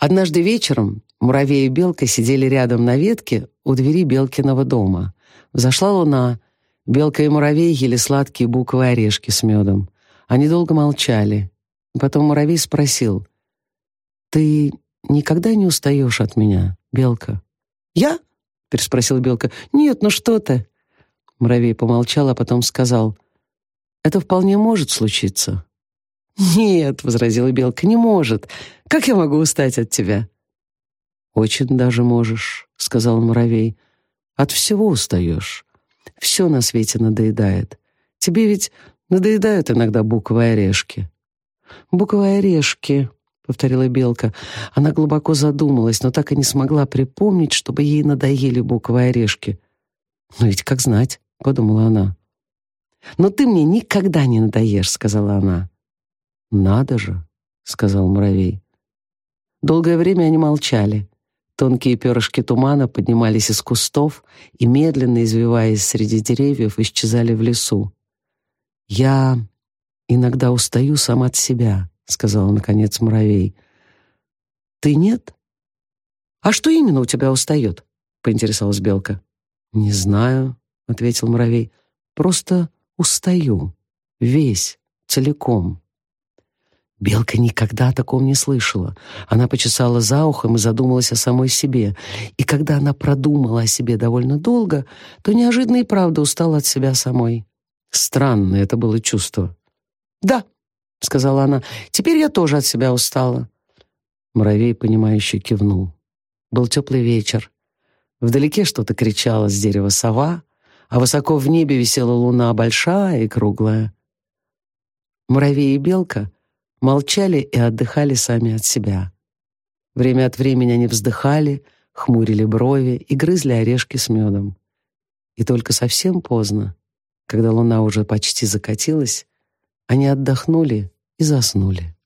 Однажды вечером муравей и белка сидели рядом на ветке у двери Белкиного дома. Взошла луна. Белка и муравей ели сладкие буковые орешки с медом. Они долго молчали. Потом муравей спросил, «Ты никогда не устаешь от меня, Белка?» «Я?» — переспросила Белка. «Нет, ну что ты?» Муравей помолчал, а потом сказал, «Это вполне может случиться». «Нет», — возразила Белка, — «не может. Как я могу устать от тебя?» «Очень даже можешь», — сказал муравей. «От всего устаешь. Все на свете надоедает. Тебе ведь надоедают иногда буквы орешки». «Буквы орешки», — повторила Белка. Она глубоко задумалась, но так и не смогла припомнить, чтобы ей надоели буквы орешки. «Ну ведь как знать», — подумала она. «Но ты мне никогда не надоешь», — сказала она. «Надо же», — сказал муравей. Долгое время они молчали. Тонкие перышки тумана поднимались из кустов и, медленно извиваясь среди деревьев, исчезали в лесу. «Я иногда устаю сам от себя», — сказал, наконец, муравей. «Ты нет?» «А что именно у тебя устает?» — поинтересовалась белка. «Не знаю», — ответил муравей. «Просто устаю. Весь, целиком». Белка никогда о таком не слышала. Она почесала за ухом и задумалась о самой себе. И когда она продумала о себе довольно долго, то неожиданно и правда устала от себя самой. Странное это было чувство. «Да», — сказала она, — «теперь я тоже от себя устала». Муравей, понимающе кивнул. Был теплый вечер. Вдалеке что-то кричала с дерева сова, а высоко в небе висела луна большая и круглая. Муравей и белка — молчали и отдыхали сами от себя. Время от времени они вздыхали, хмурили брови и грызли орешки с медом. И только совсем поздно, когда луна уже почти закатилась, они отдохнули и заснули.